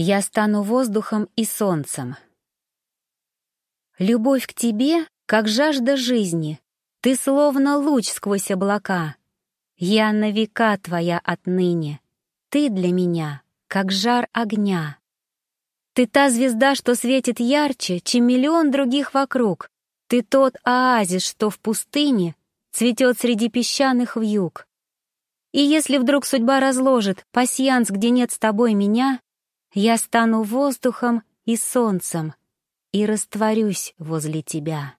Я стану воздухом и солнцем. Любовь к тебе, как жажда жизни, ты словно луч сквозь облака. Я на века твоя отныне, ты для меня, как жар огня. Ты та звезда, что светит ярче, чем миллион других вокруг. Ты тот оазис, что в пустыне цветет среди песчаных вьюг. И если вдруг судьба разложит пасьянс, где нет с тобой меня, я стану воздухом и солнцем и растворюсь возле тебя.